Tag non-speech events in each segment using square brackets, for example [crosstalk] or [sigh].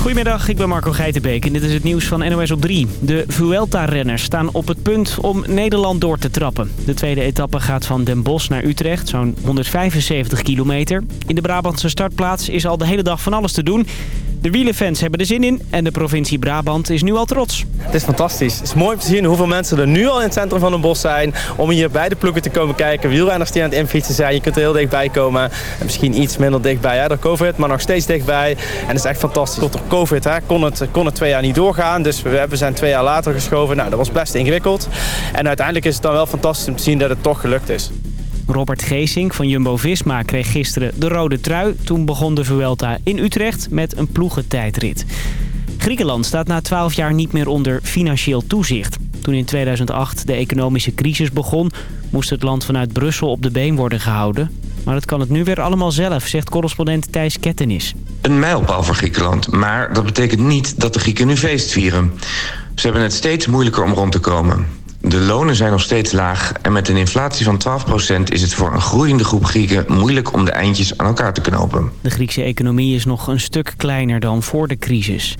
Goedemiddag, ik ben Marco Geitenbeek en dit is het nieuws van NOS op 3. De Vuelta-renners staan op het punt om Nederland door te trappen. De tweede etappe gaat van Den Bosch naar Utrecht, zo'n 175 kilometer. In de Brabantse startplaats is al de hele dag van alles te doen. De wielenfans hebben er zin in en de provincie Brabant is nu al trots. Het is fantastisch. Het is mooi om te zien hoeveel mensen er nu al in het centrum van Den Bosch zijn. Om hier bij de ploegen te komen kijken. Wielrenners die aan het infietsen zijn. Je kunt er heel dichtbij komen. En misschien iets minder dichtbij hè, door COVID, maar nog steeds dichtbij. En het is echt fantastisch. Tot door COVID hè, kon, het, kon het twee jaar niet doorgaan. Dus we, we zijn twee jaar later geschoven. Nou, dat was best ingewikkeld. En uiteindelijk is het dan wel fantastisch om te zien dat het toch gelukt is. Robert Geesink van Jumbo-Visma kreeg gisteren de rode trui. Toen begon de Vuelta in Utrecht met een ploegentijdrit. Griekenland staat na 12 jaar niet meer onder financieel toezicht. Toen in 2008 de economische crisis begon... moest het land vanuit Brussel op de been worden gehouden. Maar dat kan het nu weer allemaal zelf, zegt correspondent Thijs Kettenis. Een mijlpaal voor Griekenland, maar dat betekent niet dat de Grieken nu feest vieren. Ze hebben het steeds moeilijker om rond te komen. De lonen zijn nog steeds laag en met een inflatie van 12% is het voor een groeiende groep Grieken moeilijk om de eindjes aan elkaar te knopen. De Griekse economie is nog een stuk kleiner dan voor de crisis.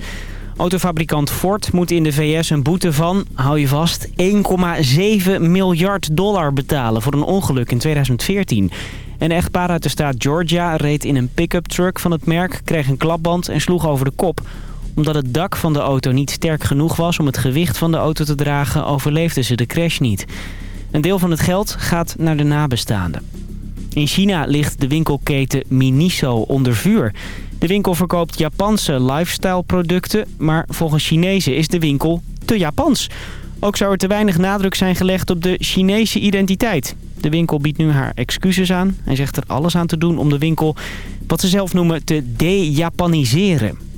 Autofabrikant Ford moet in de VS een boete van, hou je vast, 1,7 miljard dollar betalen voor een ongeluk in 2014. Een echtpaar uit de staat Georgia reed in een pick-up truck van het merk, kreeg een klapband en sloeg over de kop omdat het dak van de auto niet sterk genoeg was om het gewicht van de auto te dragen, overleefden ze de crash niet. Een deel van het geld gaat naar de nabestaanden. In China ligt de winkelketen Miniso onder vuur. De winkel verkoopt Japanse lifestyle producten, maar volgens Chinezen is de winkel te Japans. Ook zou er te weinig nadruk zijn gelegd op de Chinese identiteit. De winkel biedt nu haar excuses aan en zegt er alles aan te doen om de winkel, wat ze zelf noemen, te de-Japaniseren.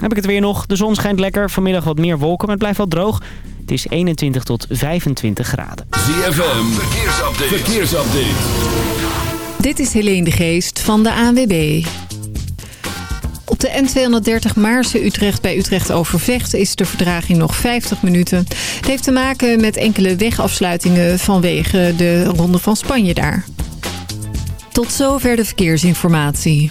Heb ik het weer nog. De zon schijnt lekker. Vanmiddag wat meer wolken, maar het blijft wel droog. Het is 21 tot 25 graden. ZFM, verkeersupdate. verkeersupdate. Dit is Helene de Geest van de ANWB. Op de N230 Maarse Utrecht bij Utrecht Overvecht is de verdraging nog 50 minuten. Het heeft te maken met enkele wegafsluitingen vanwege de Ronde van Spanje daar. Tot zover de verkeersinformatie.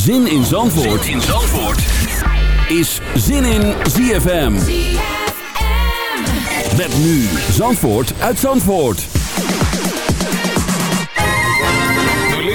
Zin in Zandvoort, zin in Zandvoort. is Zin in ZFM. Met nu Zandvoort uit Zandvoort.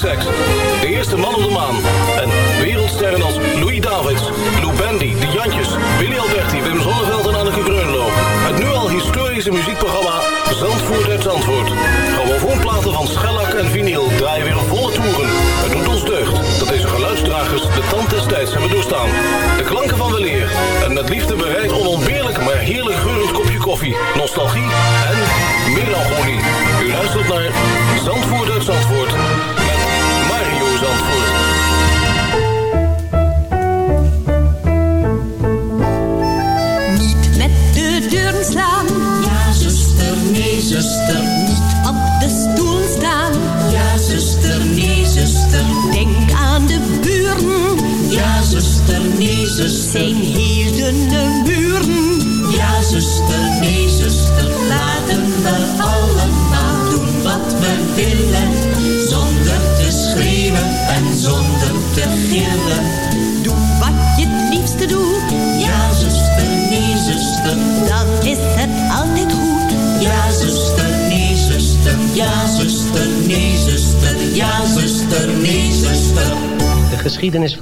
de eerste man op de maan... en wereldsterren als Louis Davids, Lou Bendy, De Jantjes, Willy Alberti, Wim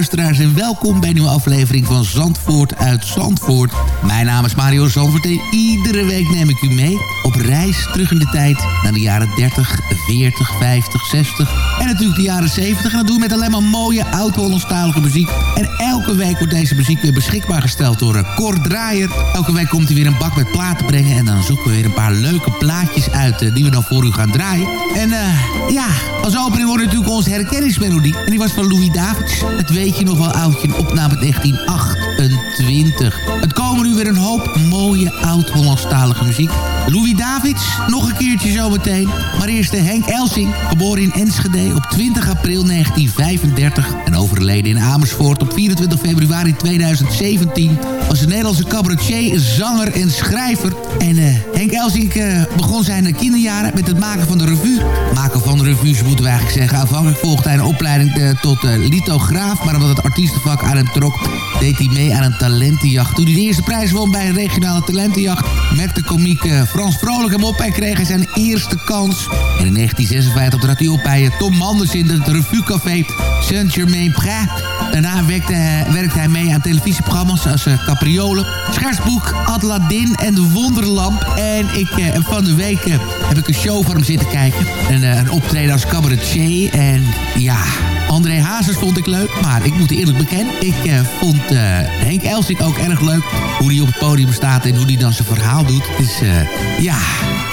Luisteraars en welkom bij een nieuwe aflevering van Zandvoort uit Zandvoort. Mijn naam is Mario Zandvoort en iedere week neem ik u mee op reis terug in de tijd naar de jaren 30, 40, 50, 60 en natuurlijk de jaren 70. En dat doen we met alleen maar mooie oud-Hollandstalige muziek. En elke week wordt deze muziek weer beschikbaar gesteld door Cor Draaier. Elke week komt hij weer een bak met platen brengen en dan zoeken we weer een paar leuke plaatjes uit uh, die we dan voor u gaan draaien. En uh, ja, als opening wordt natuurlijk onze herkenningsmelodie. En die was van Louis Davids. Het weet je nog wel oudje, een opname 1928. Het komen nu weer een hoop mooie oud-Hollandstalige muziek. Louis Davids, nog een keertje zometeen. Maar eerst de Henk Elsing, geboren in Enschede op 20 april 1935... en overleden in Amersfoort op 24 februari 2017... was een Nederlandse cabaretier, zanger en schrijver. En uh, Henk Elsing uh, begon zijn kinderjaren met het maken van de revue. Maken van revues moeten we eigenlijk zeggen. Aanvankelijk volgde hij een opleiding uh, tot lithograaf... maar omdat het artiestenvak aan hem trok... deed hij mee aan een talentenjacht. Toen hij de eerste prijs won bij een regionale talentenjacht... met de komiek Frans Vrolijk hem op en kreeg hij zijn eerste kans. En in 1956 trad hij op bij Tom Manders in het revuecafé Saint-Germain-Prés. Daarna werkte, werkte, hij mee aan televisieprogramma's als Capriolen, Schersboek, Aladdin en De Wonderlamp. En ik, van de week heb ik een show van hem zitten kijken. Een, een optreden als cabaretier. En ja, André Hazes vond ik leuk, maar ik moet eerlijk bekennen... ik uh, vond uh, Henk Elsink ook erg leuk. Hoe hij op het podium staat en hoe hij dan zijn verhaal doet. Dus uh, ja,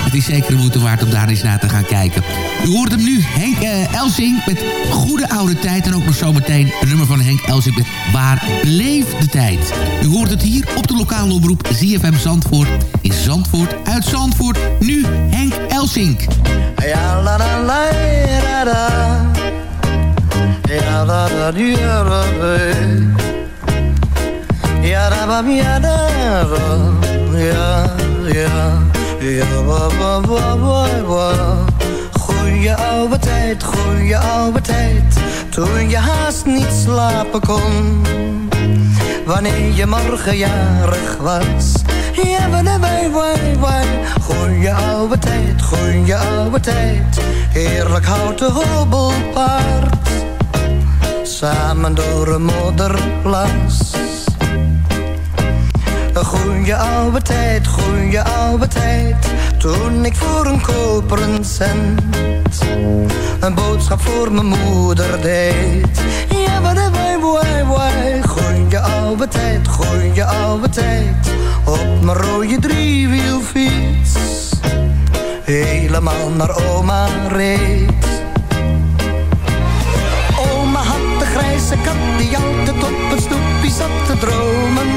het is zeker de moeite waard om daar eens naar te gaan kijken. U hoort hem nu, Henk Elsink met Goede Oude Tijd. En ook nog zometeen een nummer van Henk Elsink met Waar bleef de tijd? U hoort het hier op de lokale omroep ZFM Zandvoort. In Zandvoort, uit Zandvoort. Nu Henk Elsink. Goeie oude tijd, goeie oude tijd Toen je haast niet slapen kon. Wanneer je morgen jarig was. Ja, wij, wij, wij, wij Goeie oude tijd, goeie oude tijd Heerlijk houten hobbelpaard Samen door een modderplas. Goeie oude tijd, goeie oude tijd. Toen ik voor een koperen cent Een boodschap voor mijn moeder deed. Ja, wat wij, wij, wij Goeie oude tijd, goeie oude tijd. Op mijn rode driewielfiets. Helemaal naar oma reed grijze kat die altijd op een stoepje zat te dromen.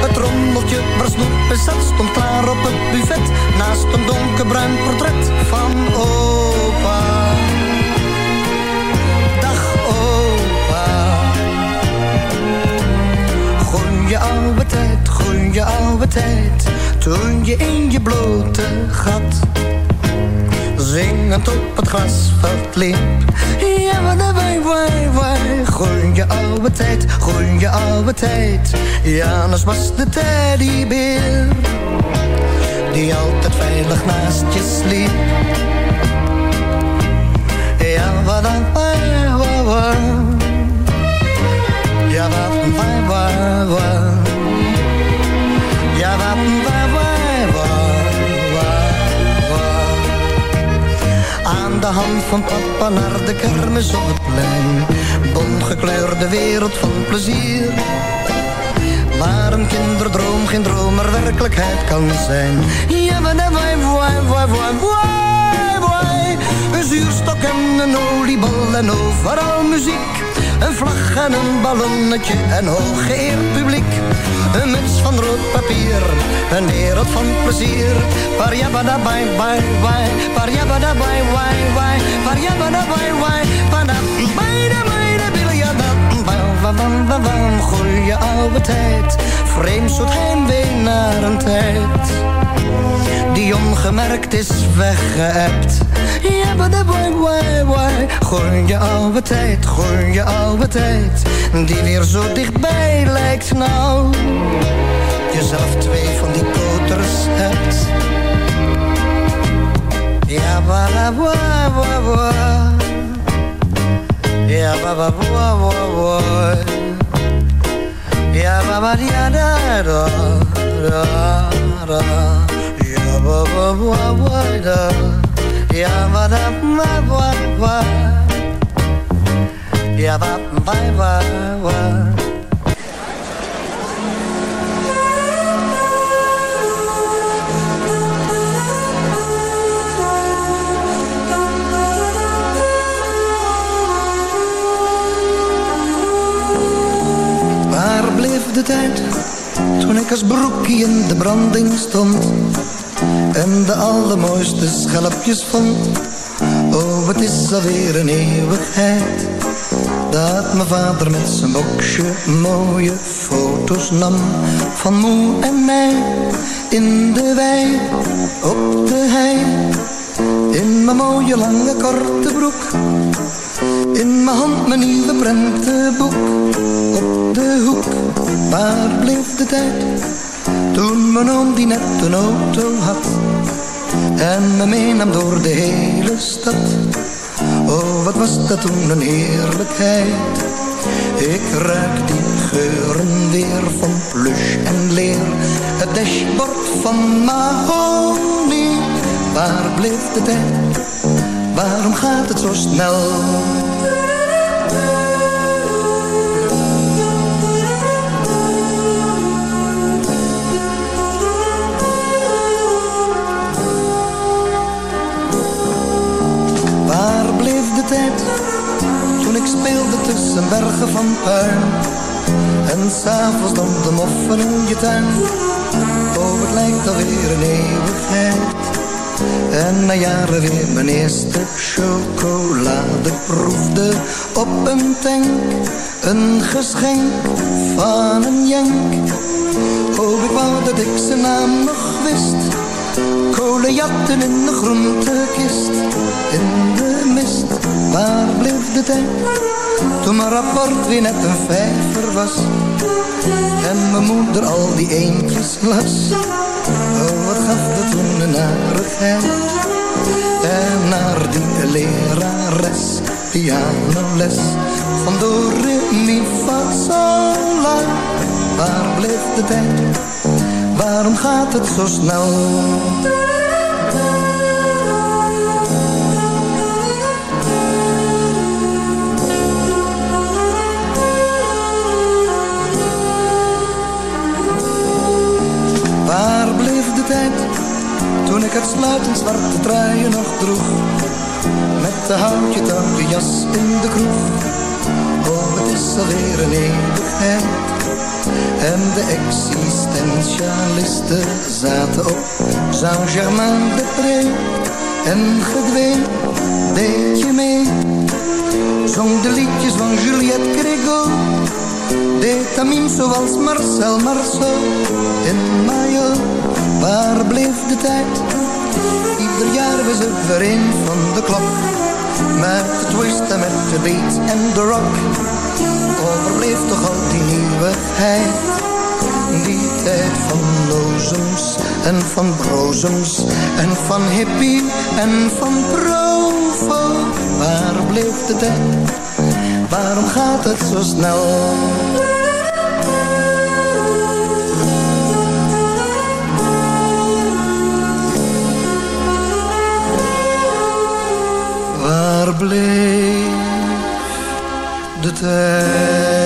Het rommeltje waar snoep zat stond klaar op het buffet. Naast een donkerbruin portret van opa. Dag opa. Goeie oude tijd, goeie oude tijd Toen je in je blote gat Zingend op het grasveld liep Ja, wat wij, wij, wij Goeie oude tijd, goeie oude tijd. Janus was de teddybeer Die altijd veilig naast je sliep. Ja, wat dan, wij, wij, wij Ja, wat, wij, wij, wij de hand van papa naar de kermis op het plein. Bontgekleurde wereld van plezier. Waar een kinderdroom geen dromer werkelijkheid kan zijn. Ja, maar dan wij, wij, wij, wij, wij, wij Een zuurstok en een oliebal en overal muziek Een vlag en een ballonnetje en hooggeëerd publiek. Een muts van rood papier, een wereld van plezier. Parjabada bye bye bye, parjabada bye bye bye. Parjabada bye bye, pada bye da bye da biljada bam bam, goeie oude tijd. Vreemd soort heimwee naar een tijd Die ongemerkt is weggeëpt. Ja, boy Goeie oude tijd, goeie oude tijd Die weer zo dichtbij lijkt nou. Jezelf twee van die koters hebt. Ja, maar boy, boy, boy Ja, ba ba ba ba ba Ja ba ya da da da Ja ba ba ba ba da Ja ba da ba ba ba Ja ba ba ba ba Waar bleef de tijd toen ik als broekie in de branding stond en de allermooiste schelpjes vond? Oh, het is alweer een eeuwigheid dat mijn vader met zijn boxje mooie foto's nam van moe en mij in de wei op de hei in mijn mooie lange korte broek in mijn hand mijn nieuwe prentenboek Op de hoek, waar bleef de tijd? Toen mijn oom die net een auto had En me meenam door de hele stad. Oh, wat was dat toen een heerlijkheid. Ik ruik die geuren weer van plush en leer. Het dashboard van Mahoney. Waar bleef de tijd? Waarom gaat het zo snel? Toen ik speelde tussen bergen van puin en s'avonds dan de moffen in je tuin? Oh, het lijkt alweer een eeuwigheid En na jaren weer mijn eerste chocolade proefde op een tank. Een geschenk van een jank. Oh, ik wou dat ik zijn naam nog wist. Kolenjatten in de groentekist. In de mist, waar bleef de tijd? Toen mijn rapport weer net een vijver was. En mijn moeder al die eentjes las. Oh, wat gaf dat toen een narigheid. En naar die lerares, pianoles. Van do, re, mi, fa, sol, la. Waar bleef de tijd? Waarom gaat het zo snel? Waar bleef de tijd toen ik het sluitend zwarte truien nog droeg? Met de houtje de jas in de kroeg. Oh, het is alweer een eeuwigheid. En de existentialisten zaten op Saint-Germain-de-Pré. En gedwee, deed je mee. Zong de liedjes van Juliette Grégo deed Tamim zoals Marcel Marceau in Mayo. Waar bleef de tijd? Ieder jaar was het weer een van de klok. Met de twist met de beat en de rock. Overleef toch al die nieuwigheid. Die tijd van lozems en van brozems. En van hippie en van provo. Waar bleef de tijd? Waarom gaat het zo snel? Waar bleef de tijd?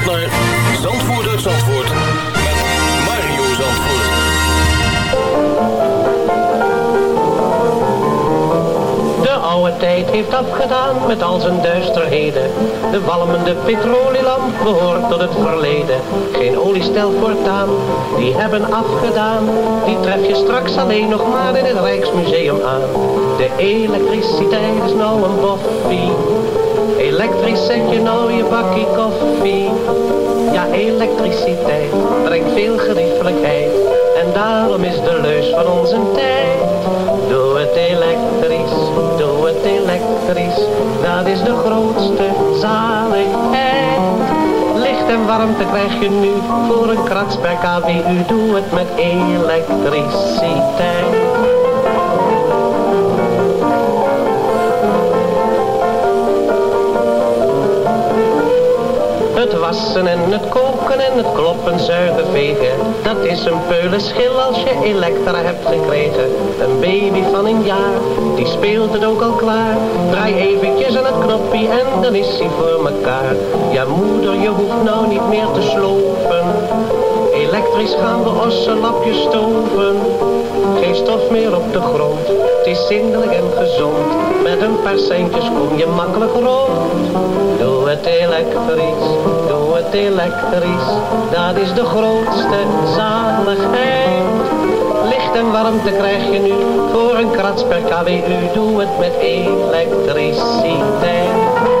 naar Zandvoort Zandvoort met Mario Zandvoort. De oude tijd heeft afgedaan met al zijn duisterheden. De walmende petrolielamp behoort tot het verleden. Geen oliestel voortaan, die hebben afgedaan. Die tref je straks alleen nog maar in het Rijksmuseum aan. De elektriciteit is nou een boffie. Elektrisch zet je nou je bakkie koffie. Ja, elektriciteit brengt veel geriefelijkheid. En daarom is de leus van onze tijd. Doe het elektrisch, doe het elektrisch. Dat is de grootste zaligheid. Licht en warmte krijg je nu voor een krats per kWu. Doe het met elektriciteit. En het koken en het kloppen, zuigen, vegen. Dat is een peulenschil als je elektra hebt gekregen. Een baby van een jaar, die speelt het ook al klaar. Draai eventjes aan het knopje en dan is hij voor mekaar. Ja moeder, je hoeft nou niet meer te slopen. Elektrisch gaan we ossenlapjes stoven. Geen stof meer op de grond, het is zindelijk en gezond. Met een paar centjes kom je makkelijk rond. Doe het elektrisch, doe het elektrisch. Dat is de grootste zaligheid. Licht en warmte krijg je nu voor een krats per kWu. Doe het met elektriciteit.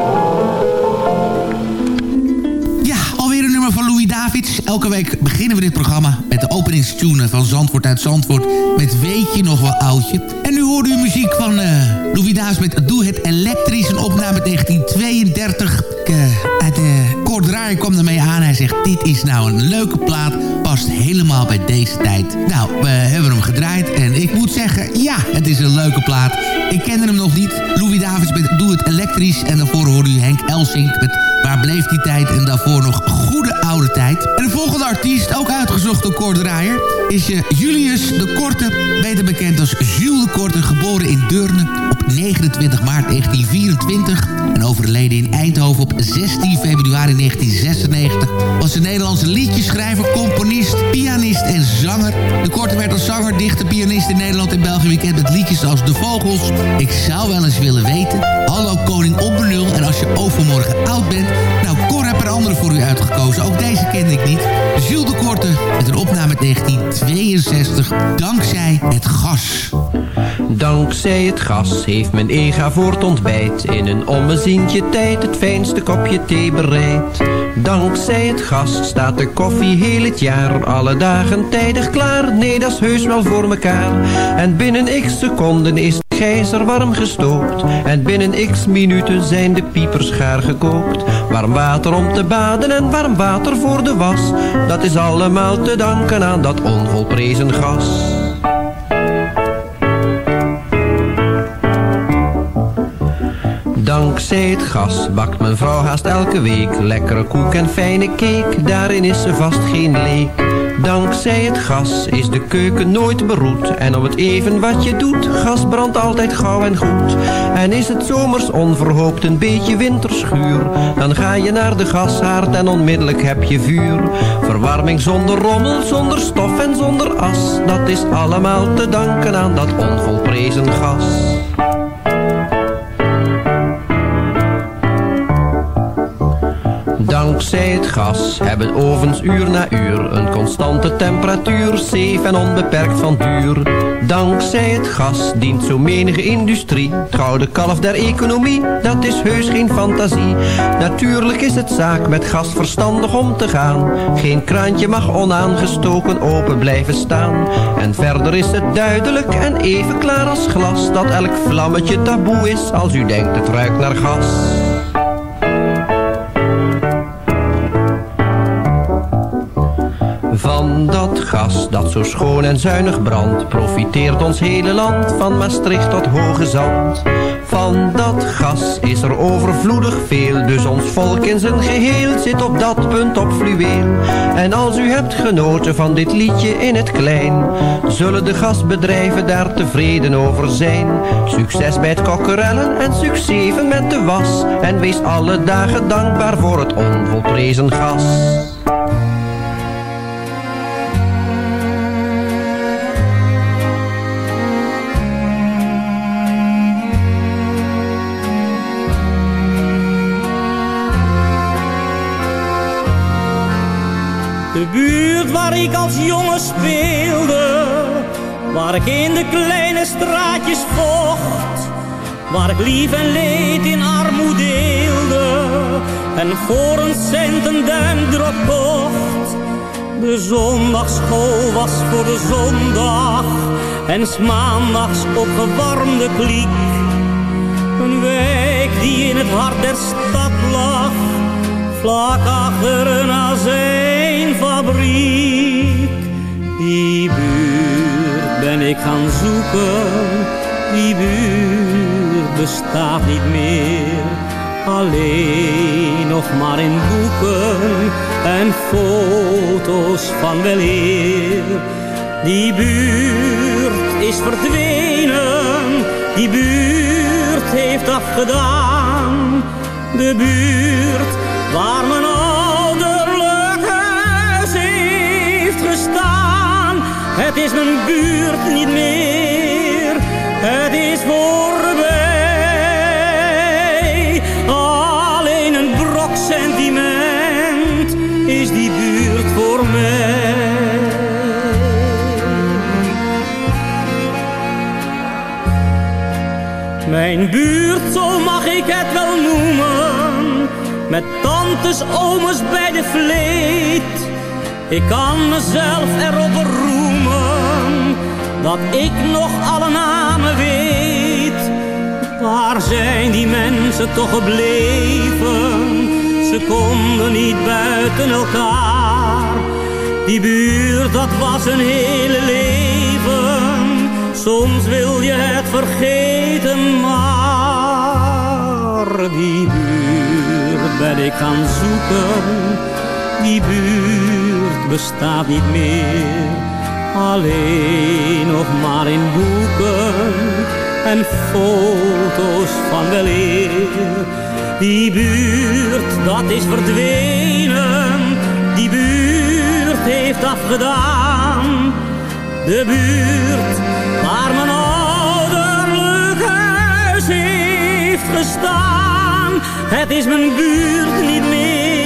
Elke week beginnen we dit programma met de openingstune van Zandvoort uit Zandvoort. Met Weet je nog wel oudje. En nu hoort u muziek van eh, Louis Davids met Doe het elektrisch. Een opname 1932. Uh, uit de Kort Draaier kwam ermee aan. Hij zegt, dit is nou een leuke plaat. Past helemaal bij deze tijd. Nou, we hebben hem gedraaid. En ik moet zeggen, ja, het is een leuke plaat. Ik kende hem nog niet. Louis Davids met Doe het elektrisch. En daarvoor hoorde u Henk Elsink met Waar bleef die tijd? En daarvoor nog Goede Oude Tijd. En de volgende artiest, ook uitgezocht door Kort Draaier... is uh, Julius de Korte, beter bekend als Jules de Korte... geboren in Deurne op 29 maart 1924... en overleden in Eindhoven op 16 februari 1996... was een Nederlandse liedjeschrijver, componist, pianist en zanger. De Korte werd als zanger, dichter, pianist in Nederland en België... bekend met liedjes als De Vogels, Ik zou wel eens willen weten... Hallo Koning op benul en als je overmorgen oud bent... Nou, Er andere voor u uitgekozen. Ook deze kende ik niet. Jules de Korte met een opname 1962. Dankzij het gas. Dankzij het gas heeft mijn ega voor het ontbijt in een ommezientje tijd het fijnste kopje thee bereid. Dankzij het gas staat de koffie heel het jaar, alle dagen tijdig klaar. Nee, dat is heus wel voor mekaar. En binnen x seconden is de gijzer warm gestookt. En binnen x minuten zijn de piepers gaar gekookt. Warm water om te baden en warm water voor de was. Dat is allemaal te danken aan dat onvolprezen gas. Dankzij het gas. Bakt mijn vrouw haast elke week. Lekkere koek en fijne cake, daarin is ze vast geen leek. Dankzij het gas is de keuken nooit beroet. En op het even wat je doet, gas brandt altijd gauw en goed. En is het zomers onverhoopt een beetje winterschuur Dan ga je naar de gashaard en onmiddellijk heb je vuur. Verwarming zonder rommel, zonder stof en zonder as Dat is allemaal te danken aan dat onvolprezen gas Dankzij het gas hebben ovens uur na uur een constante temperatuur, safe en onbeperkt van duur. Dankzij het gas dient zo menige industrie, het gouden kalf der economie, dat is heus geen fantasie. Natuurlijk is het zaak met gas verstandig om te gaan, geen kraantje mag onaangestoken open blijven staan. En verder is het duidelijk en even klaar als glas, dat elk vlammetje taboe is als u denkt het ruikt naar gas. Van dat gas dat zo schoon en zuinig brandt, profiteert ons hele land van Maastricht tot Hoge Zand. Van dat gas is er overvloedig veel, dus ons volk in zijn geheel zit op dat punt op fluweel. En als u hebt genoten van dit liedje in het klein, zullen de gasbedrijven daar tevreden over zijn. Succes bij het kokkerellen en succeven met de was, en wees alle dagen dankbaar voor het onvolprezen gas. De buurt waar ik als jongen speelde, waar ik in de kleine straatjes vocht, waar ik lief en leed in armoede deelde, en voor een cent een duimdrop kocht. De zondagschool was voor de zondag, en s maandags opgewarmde kliek. Een wijk die in het hart der stad lag vlak achter een Die buurt ben ik gaan zoeken, die buurt bestaat niet meer. Alleen nog maar in boeken en foto's van weleer. Die buurt is verdwenen, die buurt heeft afgedaan. De buurt waar mijn Het is mijn buurt niet meer, het is voorbij. Alleen een brok sentiment is die buurt voor mij. Mijn buurt, zo mag ik het wel noemen, met tantes, ooms bij de vleet. Ik kan mezelf erop dat ik nog alle namen weet. Waar zijn die mensen toch gebleven? Ze konden niet buiten elkaar. Die buurt, dat was een hele leven. Soms wil je het vergeten, maar die buurt ben ik gaan zoeken. Die buurt bestaat niet meer, alleen nog maar in boeken en foto's van weleer. Die buurt, dat is verdwenen, die buurt heeft afgedaan. De buurt waar mijn ouderlijk huis heeft gestaan. Het is mijn buurt niet meer,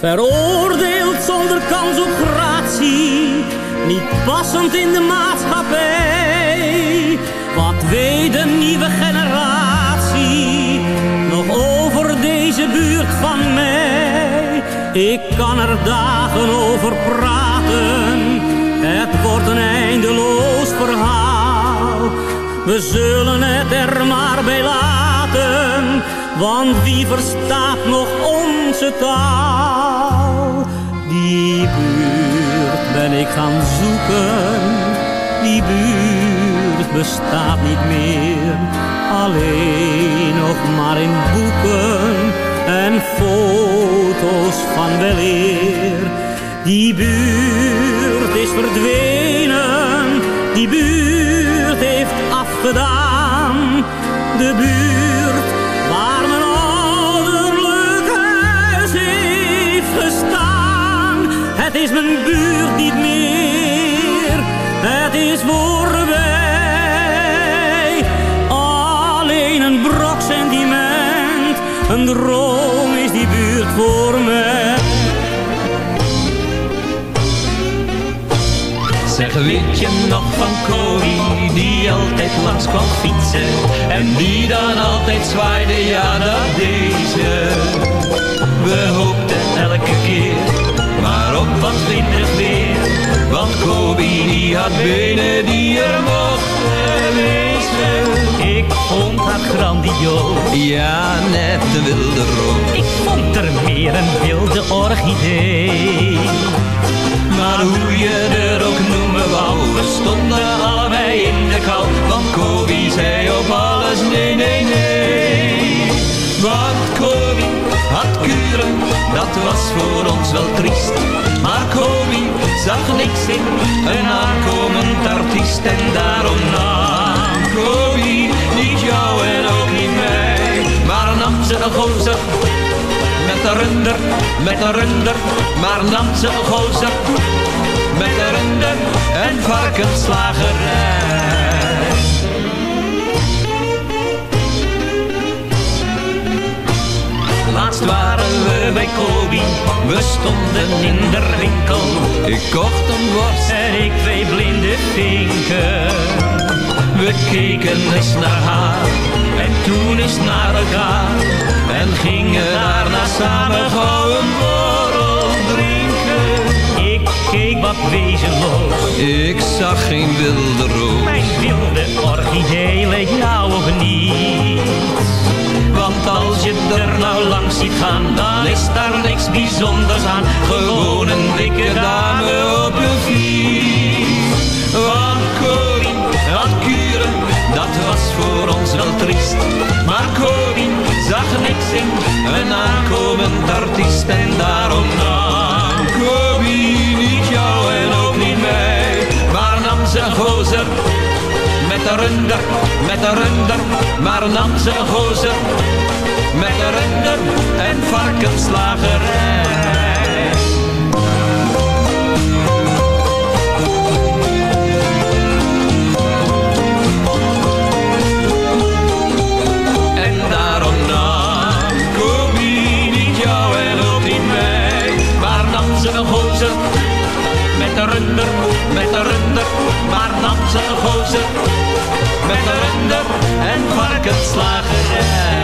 Veroordeeld zonder kans op gratie, niet passend in de maatschappij. Wat weet de nieuwe generatie nog over deze buurt van mij? Ik kan er dagen over praten, het wordt een eindeloos verhaal. We zullen het er maar bij laten, want wie verstaat nog onze taal? Die buurt ben ik gaan zoeken, die buurt bestaat niet meer. Alleen nog maar in boeken en foto's van weleer. Die buurt is verdwenen, is mijn buurt niet meer, het is voorbij. Alleen een brok sentiment, een droom is die buurt voor mij. Zeg, weet je nog van Corrie, die altijd langs kwam fietsen En die dan altijd zwaaide, ja dat deze We hoopten elke keer, maar op wat winderig weer Want Corrie die had benen die er mochten wezen Ik vond haar grandioos. Ja, net de wilde roos Ik vond er meer een wilde orchidee. Maar hoe je er ook noemen wou, we stonden allebei in de kou. Want Kobi zei op alles nee, nee, nee. Want Kobi had kuren, dat was voor ons wel triest. Maar Kobi zag niks in, een aankomend artiest. En daarom nam Kobi niet jou en ook niet mij. Maar nam ze een gozer met een runder, met een runder, maar nam ze een gozer. Met een runder en varkenslagerij. Laatst waren we bij Kobi, we stonden in de winkel. Ik kocht een worst En ik twee blinde vinken. We keken eens naar haar en toen eens naar elkaar. En gingen daarna samen gauw een borrel drinken. Ik keek wat wezenloos. Ik zag geen wilde roos. Mijn wilde orchidee leek jou of niet. Als je er nou langs ziet gaan, dan is daar niks bijzonders aan. Gewoon een dikke dame op een fiets. Want Corrie had kuren, dat was voor ons wel triest. Maar Corrie zag niks in een aankomend artiest. En daarom nam Corrie niet jou en ook niet mij. Maar nam ze een gozer met de runder, met de runder. Maar een gozer met de runder en varkenslagerij. En daarom nam Kobi niet jou en ook niet mij, maar een gozer met de runder, met de runder, maar een gozer met en.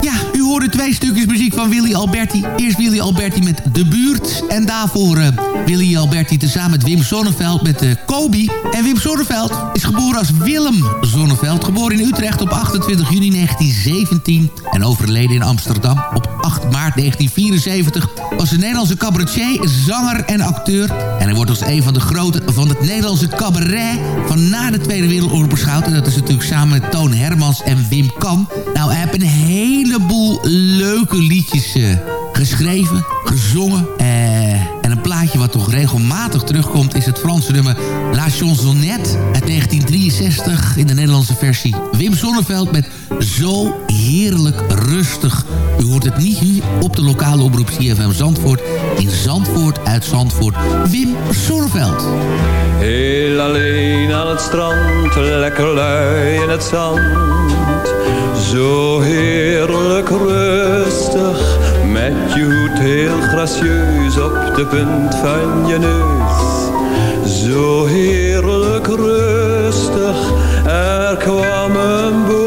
Ja, u hoorde twee stukjes muziek van Willy Alberti. Eerst Willy Alberti met De Buurt. En daarvoor eh, Willy Alberti tezamen met Wim Sonneveld met uh. En Wim Sonneveld is geboren als Willem Sonneveld. Geboren in Utrecht op 28 juni 1917. En overleden in Amsterdam op 8 maart 1974. Was een Nederlandse cabaretier, zanger en acteur. En hij wordt als een van de grote van het Nederlandse cabaret... van na de Tweede Wereldoorlog beschouwd. En dat is natuurlijk samen met Toon Hermans en Wim Kan. Nou, hij heeft een heleboel leuke liedjes eh, geschreven, gezongen. Eh, en een plaatje wat toch regelmatig terugkomt... is het Franse nummer La Chansonnette uit 1963 in de Nederlandse versie. Wim Sonneveld met Zo Heerlijk Rustig. U hoort het niet hier op de lokale omroep CFM Zandvoort. In Zandvoort uit Zandvoort. Wim Sonneveld. Heel alleen aan het strand, lekker lui in het zand. Zo heerlijk rustig, met je hoed heel gracieus op de punt van je neus. Zo heerlijk rustig, er kwam een bootje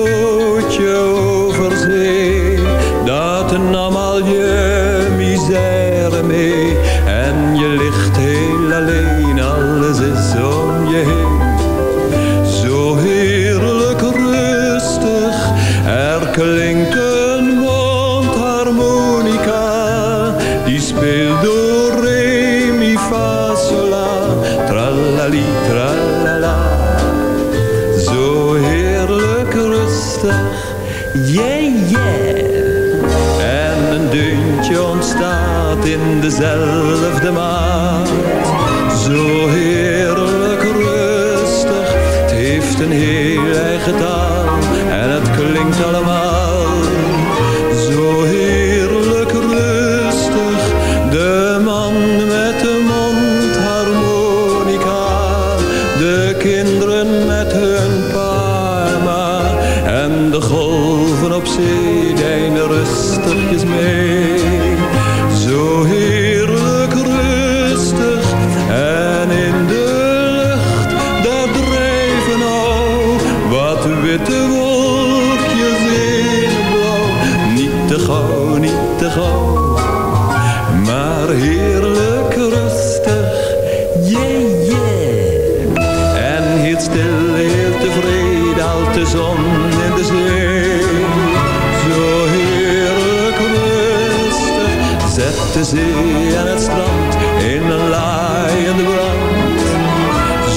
Zo heerlijk rustig en in de lucht, daar drijven al wat witte de zee en het strand in een laaiende brand.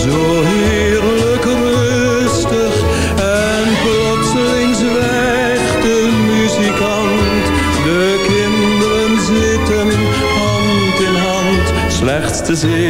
Zo heerlijk rustig en plotseling zwijgt de muzikant. De kinderen zitten hand in hand. Slechts de zee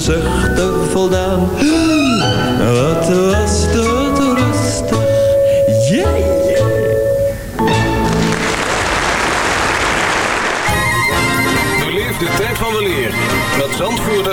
ze zuchten voldaan. [gasps] Wat was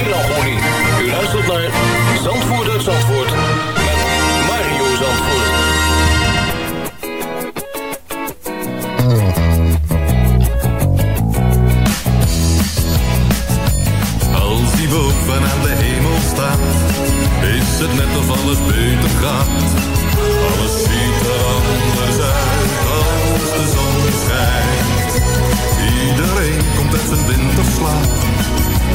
U luistert naar Zandvoort uit Zandvoort met Mario Zandvoort. Als die boven aan de hemel staat, is het net of alles beter gaat. Alles ziet er anders uit als de zon schijnt. Iedereen komt uit zijn winterslaap,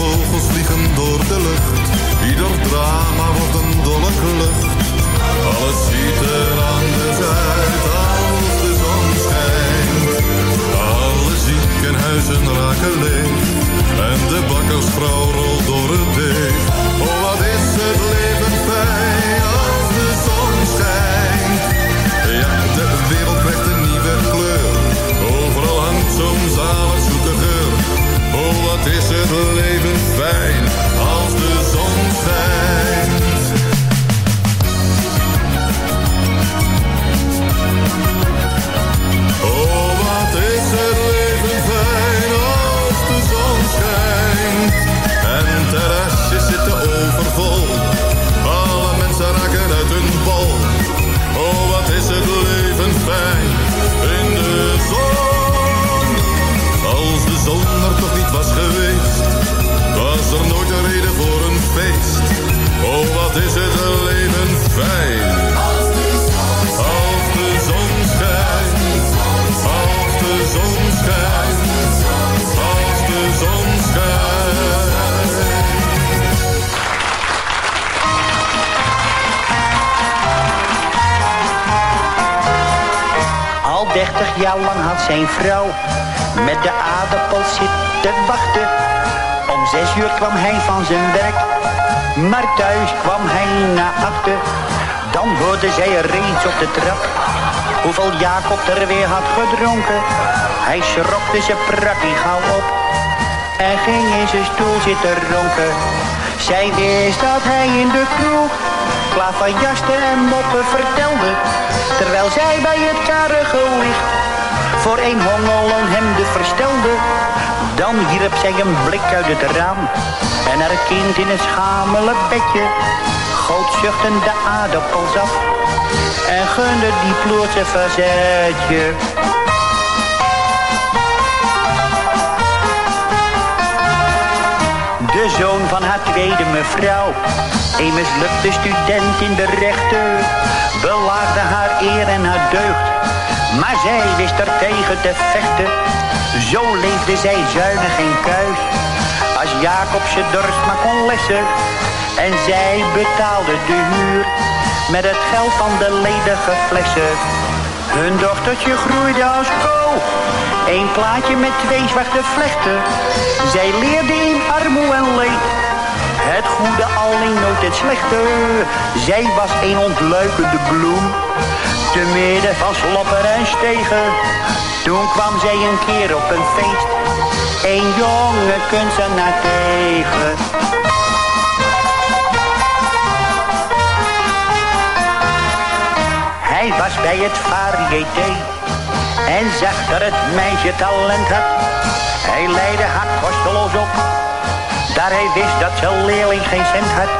Vogels vliegen door de lucht, ieder drama wordt een dolle klucht. Alles ziet er anders uit als de zon schijnt. Alle ziekenhuizen raken leeg en de bakkersvrouw rolt door het deeg. Zijn vrouw met de aardappel zitten wachten. Om zes uur kwam hij van zijn werk, maar thuis kwam hij na achter. Dan hoorde zij reeds op de trap hoeveel Jacob er weer had gedronken. Hij schrokte zijn prakkie gauw op en ging in zijn stoel zitten ronken. Zij wist dat hij in de kroeg klaverjaste en moppen vertelde. Terwijl zij bij het karige voor een de verstelde. Dan wierp zij een blik uit het raam en haar kind in een schamelijk bedje goot zuchtend de aardappels af en gunde die ploertje verzetje. De zoon van haar tweede mevrouw, een mislukte student in de rechten, belaagde haar eer en haar deugd. Maar zij wist er tegen te vechten, zo leefde zij zuinig en kuis. Als Jacob ze dorst maar kon lessen, en zij betaalde de huur met het geld van de ledige flessen. Hun dochtertje groeide als kool. Eén plaatje met twee zwarte vlechten. Zij leerde in armoe en leed. Het goede alleen nooit het slechte. Zij was een ontluikende bloem. Te midden van sloppen en stegen. Toen kwam zij een keer op een feest. Een jonge kunstenaar tegen. Hij was bij het variété en zag dat het meisje talent had. Hij leidde haar kosteloos op, daar hij wist dat zijn leerling geen cent had.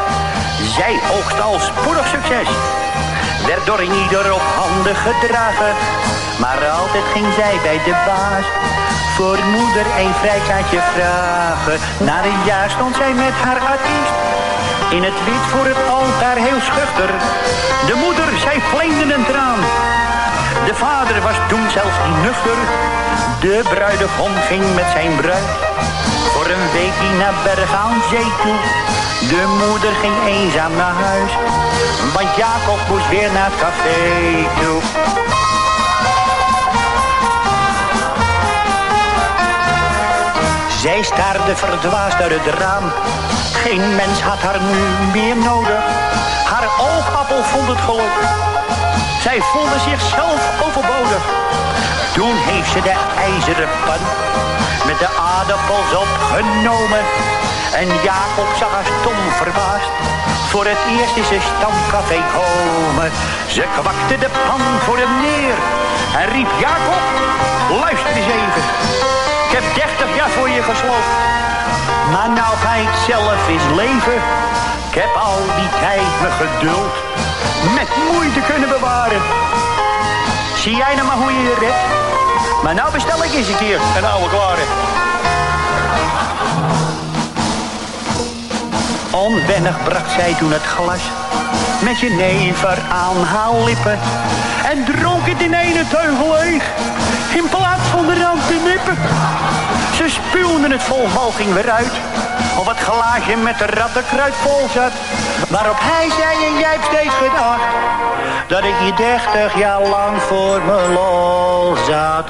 Zij oogst al spoedig succes, werd door ieder op handen gedragen. Maar altijd ging zij bij de baas voor moeder een vrijkaartje vragen. Na een jaar stond zij met haar artiest in het wit voor het altaar heel schuchter. De moeder, zij vleende een traan. De vader was toen zelfs nuchter. De bruidegom ging met zijn bruid voor een weekje naar Berg aan Zee toe. De moeder ging eenzaam naar huis, want Jacob moest weer naar het café toe. Zij staarde verdwaasd uit het raam. Geen mens had haar nu meer nodig. Haar oogappel vond het geluk. Zij voelde zichzelf overbodig. Toen heeft ze de ijzeren pan met de aardappels opgenomen. En Jacob zag haar stom verbaasd. Voor het eerst is ze stamcafé komen. Ze kwakte de pan voor hem neer. En riep Jacob, luister eens even. Ik heb 30 jaar voor je gesloten. Maar nou ga ik zelf eens leven. Ik heb al die tijd mijn geduld met moeite kunnen bewaren. Zie jij nou maar hoe je je redt? Maar nou bestel ik eens een keer een oude klare. Onwennig bracht zij toen het glas met jenever aan haar lippen. En dronk het in ene teugel leeg, in plaats van de rand te nippen. Ze spuwden het vol weer uit, of het glaasje met de rattenkruid vol zat. Waarop hij zei, en jij hebt steeds gedacht, dat ik hier dertig jaar lang voor me lol zat.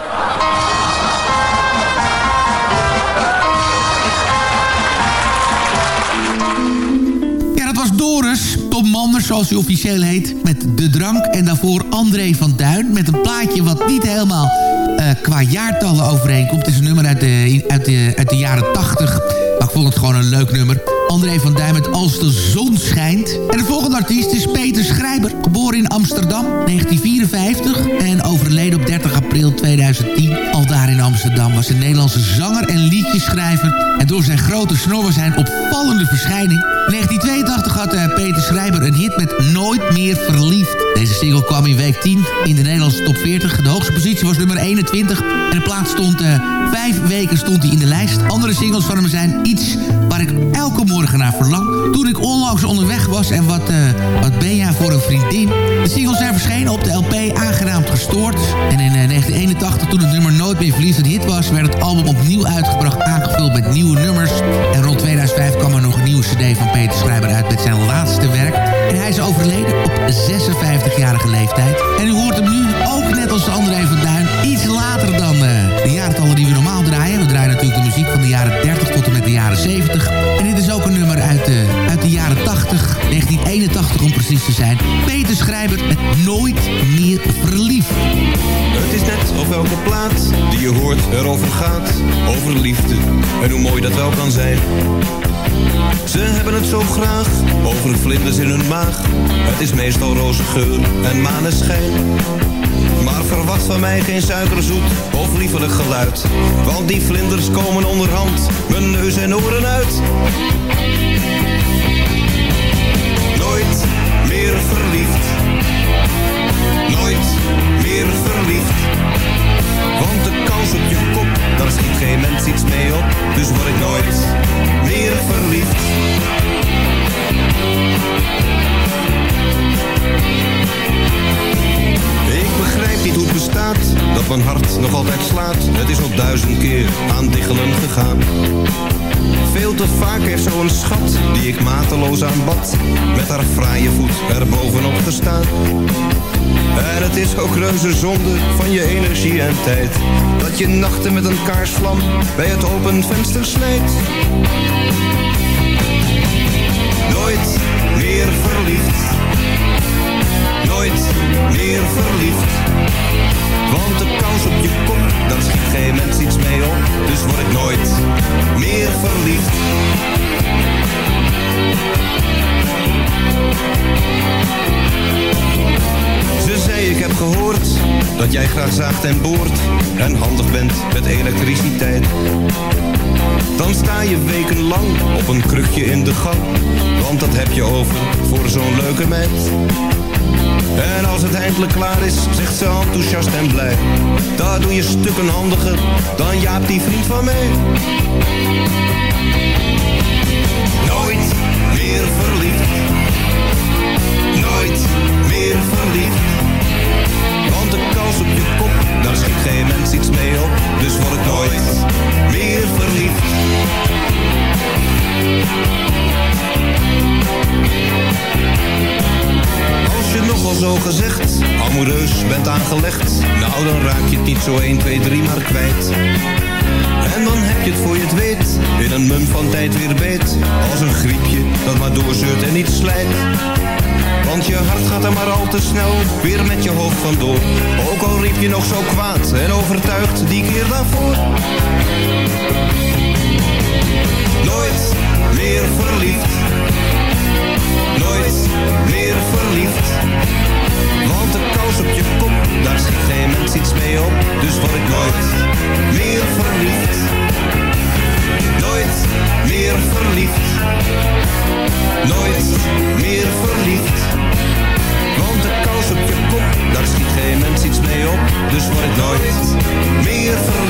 Ja, dat was Doris, Tom Manders zoals hij officieel heet, met De Drank. En daarvoor André van Duin met een plaatje wat niet helemaal eh, qua jaartallen overeenkomt. Het is een nummer uit de, uit de, uit de jaren 80. Maar ik vond het gewoon een leuk nummer. André van Duin met Als de zon schijnt. En de volgende artiest is Peter Schrijber. Geboren in Amsterdam, 1954. En overleden op 30 april 2010. Al daar in Amsterdam was een Nederlandse zanger en liedjeschrijver. En door zijn grote snor was hij een opvallende verschijning. In 1982 had uh, Peter Schrijber een hit met Nooit meer verliefd. Deze single kwam in week 10 in de Nederlandse top 40. De hoogste positie was nummer 21. En de plaats stond... Uh, vijf weken stond hij in de lijst. Andere singles van hem zijn Iets elke morgen naar verlang. Toen ik onlangs onderweg was en wat, uh, wat ben jij voor een vriendin. De singles zijn verschenen op de LP Aangenaamd Gestoord. En in 1981 toen het nummer Nooit meer verliefd een hit was... werd het album opnieuw uitgebracht, aangevuld met nieuwe nummers. En rond 2005 kwam er nog een nieuwe cd van Peter Schrijber uit met zijn laatste werk. En hij is overleden op 56-jarige leeftijd. En u hoort hem nu, te zijn. Peter Schrijver met Nooit meer verliefd. Het is net of elke plaat die je hoort erover gaat. Over liefde en hoe mooi dat wel kan zijn. Ze hebben het zo graag, over vlinders in hun maag. Het is meestal roze geur en maneschijn. Maar verwacht van mij geen suikerzoet of liefelijk geluid. Want die vlinders komen onderhand mijn neus en oren uit. Want de kans op je kop, daar schiet geen mens iets mee op. Dus word ik nooit meer verliefd. Ik begrijp niet hoe het bestaat, dat mijn hart nog altijd slaat. Het is al duizend keer aan diggelen gegaan. Veel te vaak heeft zo'n schat, die ik mateloos aanbad, met haar fraaie voet er bovenop gestaan. En het is ook reuze zonde van je energie en tijd, dat je nachten met een kaarsvlam bij het open venster snijdt. Nooit jij graag zaagt en boort en handig bent met elektriciteit. Dan sta je wekenlang op een krukje in de gang, want dat heb je over voor zo'n leuke meid. En als het eindelijk klaar is, zegt ze enthousiast en blij. Daar doe je stukken handiger dan Jaap die vriend van mij. Nooit meer verliefd. Nooit meer verliefd. Op je kop, daar schiet geen mens iets mee op. Dus word ik nooit meer verliefd. Als je nogal zo gezegd amoureus bent aangelegd Nou dan raak je het niet zo 1, 2, 3 maar kwijt En dan heb je het voor je het weet In een mum van tijd weer beet Als een griepje dat maar doorzeurt en niet slijt want je hart gaat er maar al te snel weer met je hoofd vandoor. Ook al riep je nog zo kwaad en overtuigd die keer daarvoor. Nooit meer verliefd. Nooit meer verliefd. Want de kous op je kop, daar schiet geen mens iets mee op. Dus word ik nooit meer verliefd. Nooit meer verliefd. Nooit meer verliefd. Want de kous op je kop, daar schiet geen mens iets mee op. Dus word ik nooit meer verliefd.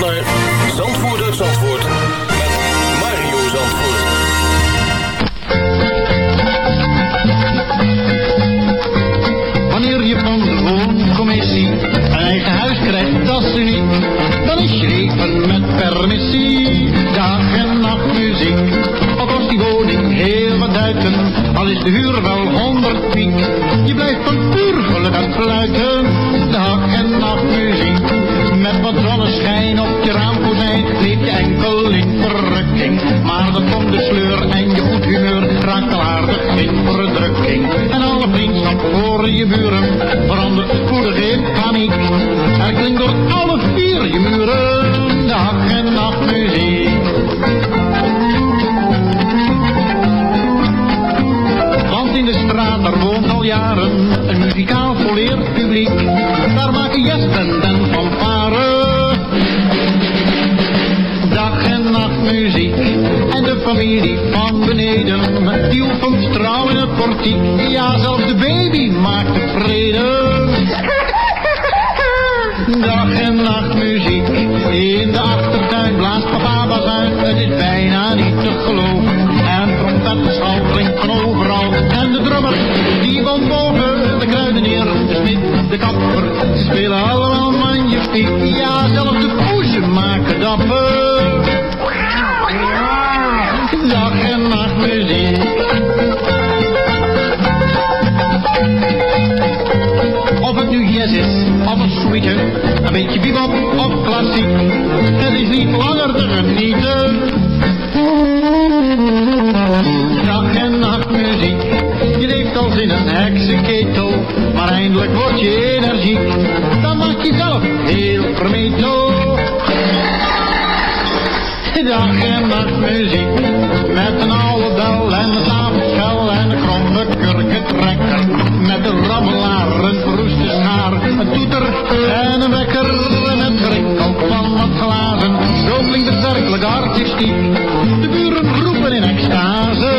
naar uit Zandvoort met Mario. Wanneer je van de wooncommissie een eigen huis krijgt, dat is uniek. Dan is je leven met permissie, dag en nacht muziek. Al kost die woning heel wat duiten, al is de huur wel honderd piek. Je blijft van puur geluk aan voor je buren verandert spoedig in paniek. Er klinkt door alle vier je muren dag en nacht muziek. Ja, zelfs de poezen maken dapper. Dag en nacht muziek. Of het nu jazz is, of een suite, een beetje bebop of klassiek. Het is niet langer te genieten. Dag en nacht muziek. Je leeft als in een heksenketel, maar eindelijk word je energiek. Dag en nacht muziek, met een oude bel en een tafelschel en een kromme kurkentrekker. Met een rammelaar, een verroeste schaar, een toeter en een wekker. Met gerinkel van wat glazen, zo klinkt het werkelijk artistiek. De buren roepen in extase.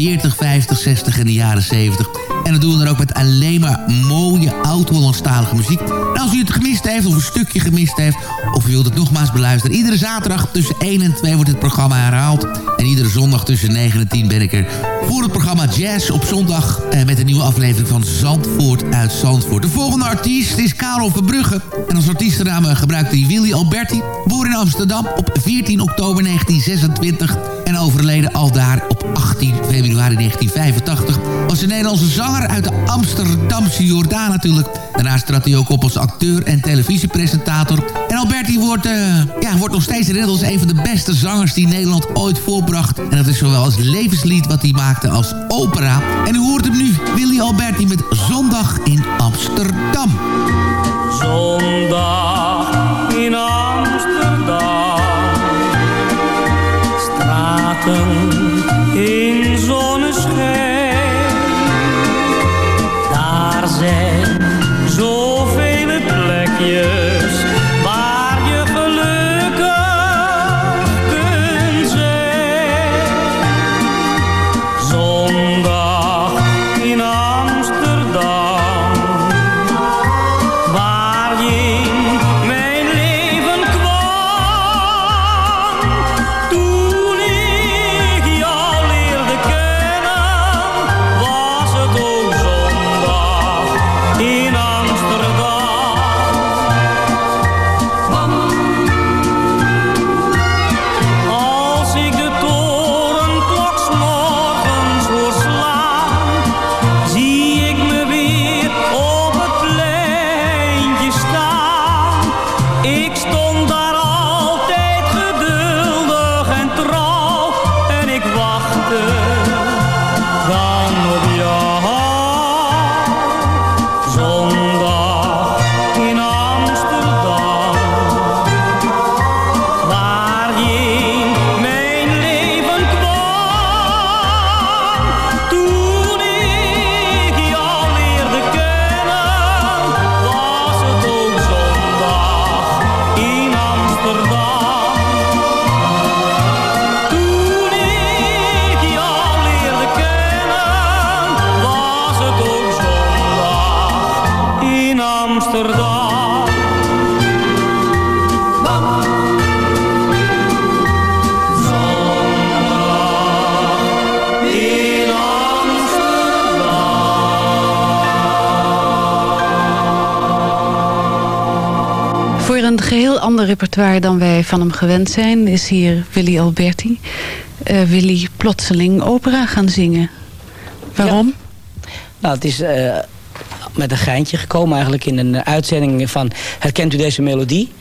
40, 50, 60 en de jaren 70. En dat doen we dan ook met alleen maar mooie oud-Hollandstalige muziek. En als u het gemist heeft of een stukje gemist heeft... of u wilt het nogmaals beluisteren... iedere zaterdag tussen 1 en 2 wordt het programma herhaald. En iedere zondag tussen 9 en 10 ben ik er voor het programma Jazz op zondag... Eh, met een nieuwe aflevering van Zandvoort uit Zandvoort. De volgende artiest is Karel Verbrugge. En als artiestennaam eh, gebruikt hij Willy Alberti. Geboren in Amsterdam op 14 oktober 1926 en overleden al daar op 18 februari 1985... was een Nederlandse zanger uit de Amsterdamse Jordaan natuurlijk. Daarnaast trad hij ook op als acteur en televisiepresentator. En Alberti wordt, eh, ja, wordt nog steeds herinnerd als een van de beste zangers die Nederland ooit voorbracht. En dat is zowel als levenslied wat hij maakte als opera. En u hoort hem nu, Willy Alberti met Zondag in Amsterdam. Zondag in Amsterdam. Straten in zonneschijn. Daar zijn zoveel plekjes repertoire dan wij van hem gewend zijn... is hier Willy Alberti. Eh, Willy plotseling opera gaan zingen. Waarom? Nou, het is eh, met een geintje gekomen eigenlijk in een uitzending van... Herkent u deze melodie?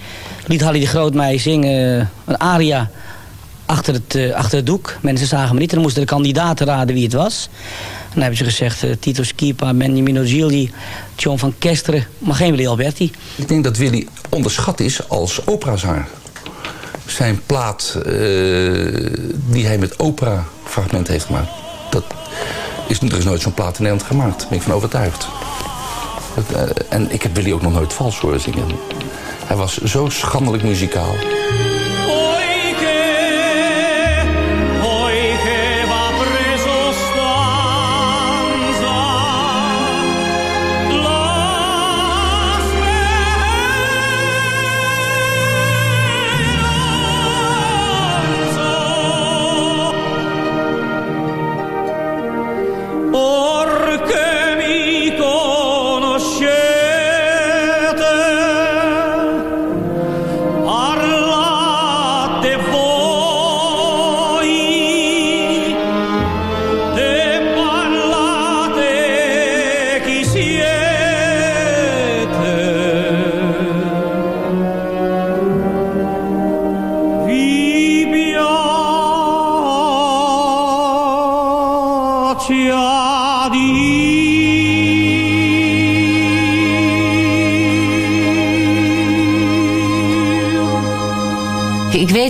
Liet Hallie de Groot mij zingen eh, een aria achter het, eh, achter het doek. Mensen zagen me niet en dan moesten de kandidaten raden wie het was. En dan hebben ze gezegd eh, Tito Schipa, Benjamin Gilli, John van Kesteren, maar geen Willy Alberti. Ik denk dat Willy onderschat is als operazanger. Zijn plaat eh, die hij met opera-fragment heeft gemaakt... Dat is, er nooit zo'n plaat in Nederland gemaakt. Daar ben ik van overtuigd. En ik heb Willy ook nog nooit vals horen zingen. Hij was zo schandelijk muzikaal.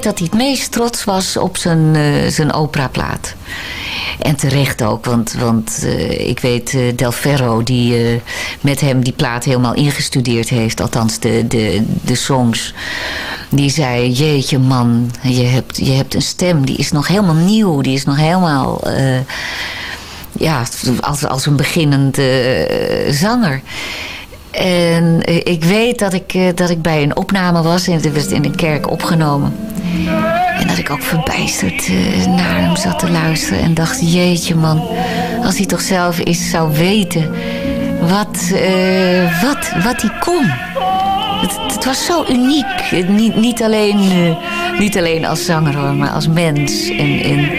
Weet dat hij het meest trots was op zijn, uh, zijn operaplaat. En terecht ook, want, want uh, ik weet uh, Del Ferro die met hem die plaat helemaal ingestudeerd heeft. Althans de, de, de songs. Die zei, jeetje man, je hebt, je hebt een stem die is nog helemaal nieuw. Die is nog helemaal, ja, als, als een beginnende zanger. En ik weet dat ik, dat ik bij een opname was en het werd in een kerk opgenomen. En dat ik ook verbijsterd uh, naar hem zat te luisteren en dacht, jeetje man, als hij toch zelf eens zou weten wat, wat, wat hij kon. Het, het, was zo uniek. Niet, niet, alleen, niet alleen als zanger hoor, maar als mens. En, en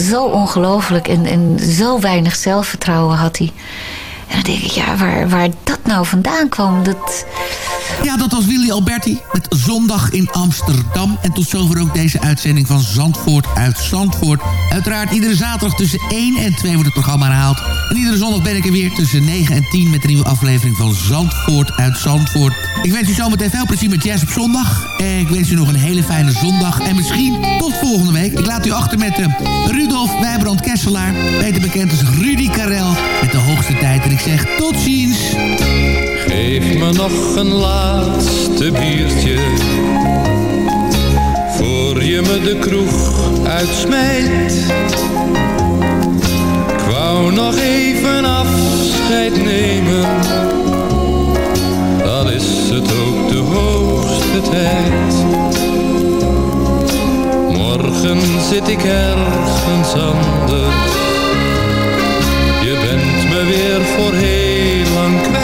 zo ongelooflijk en, en zo weinig zelfvertrouwen had hij. En dan denk ik, ja, waar, waar dat nou vandaan kwam, dat... Ja, dat was Willy Alberti met Zondag in Amsterdam. En tot zover ook deze uitzending van Zandvoort uit Zandvoort. Uiteraard iedere zaterdag tussen 1 en 2 wordt het programma herhaald. En iedere zondag ben ik er weer tussen 9 en 10 met een nieuwe aflevering van Zandvoort uit Zandvoort. Ik wens u zometeen veel plezier met Jazz op zondag. En ik wens u nog een hele fijne zondag. En misschien tot volgende week. Ik laat u achter met uh, Rudolf Wijbrand Kesselaar. Beter bekend als Rudy Karel. Met de hoogste tijd. En ik zeg tot ziens. Geef me nog een laatste biertje. Voor je me de kroeg uitsmijt. Ik wou nog even afscheid nemen. Dan is het ook de hoogste tijd. Morgen zit ik ergens anders. Je bent me weer voor heel lang kwijt